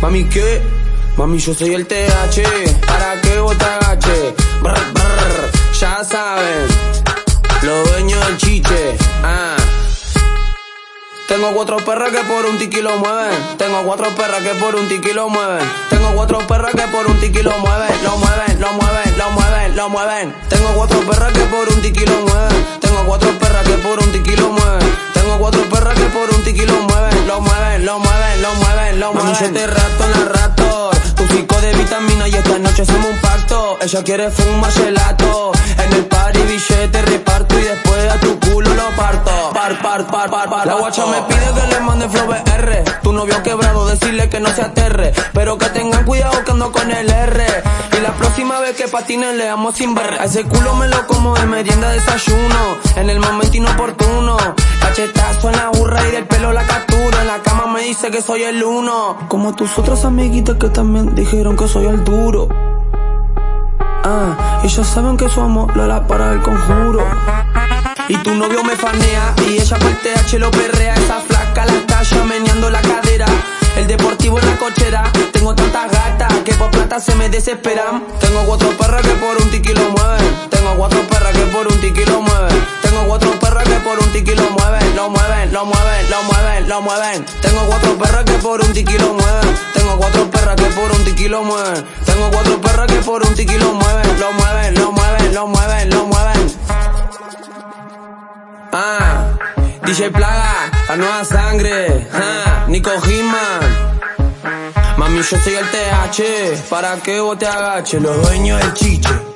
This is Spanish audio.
Mami, ¿qué? Mami, yo soy el TH, ¿para qué vos te agaches? Brr, brr, ya saben, los dueños del chiche, ah. Tengo cuatro perras que por un tiki lo mueven. Tengo cuatro perras que por un tiki lo mueven. Tengo cuatro perras que por un tiki lo mueven. Lo mueven, lo mueven, lo mueven, lo mueven. Tengo cuatro perras que por un tiki lo mueven. Tengo cuatro perras que por un tiki lo mueven. Lo mueven, lo mueven, lo mueven. Mami, yo te rato en la rato. Tu pico de vitamina y esta noche hacemos un pacto. Ella quiere fumar gelato. En el party billete reparto y después a tu culo lo parto. Par, par, par, par, par. La guacha me pide que le mande flow BR. Tu novio quebrado, decirle que no se aterre. Pero que tengan cuidado que ando con el R. Y la próxima vez que patinen le amo sin ver. A ese culo me lo como de merienda desayuno. En el momento inoportuno. Cachetazo en la burra y del pelo la captura. En la cama dice que soy el uno. Como tus otras amiguitas que también dijeron que soy el duro. Ah, ya saben que somos la para del conjuro. Y tu novio me fanea y ella por TH lo perrea. Esa flaca la talla meneando la cadera. El deportivo en la cochera. Tengo tantas gatas que por plata se me desesperan. Tengo cuatro perras que por un tiki lo mueven. Tengo cuatro perras que por un tiki lo mueven. Tengo cuatro perras que por un tiki lo mueven. Lo mueven, lo mueven, lo mueven, lo mueven. Tengo cuatro perras que por un tiki lo mueven. Tengo cuatro perras que por un tiki lo mueven. Tengo cuatro perras que por un tiki lo mueven. Lo mueven, lo mueven, lo mueven, lo mueven. Ah, DJ Plaga, la nueva sangre. Ah, Nico Hitman. Mami, yo soy el TH, para que vos te agaches, los dueños del chiche.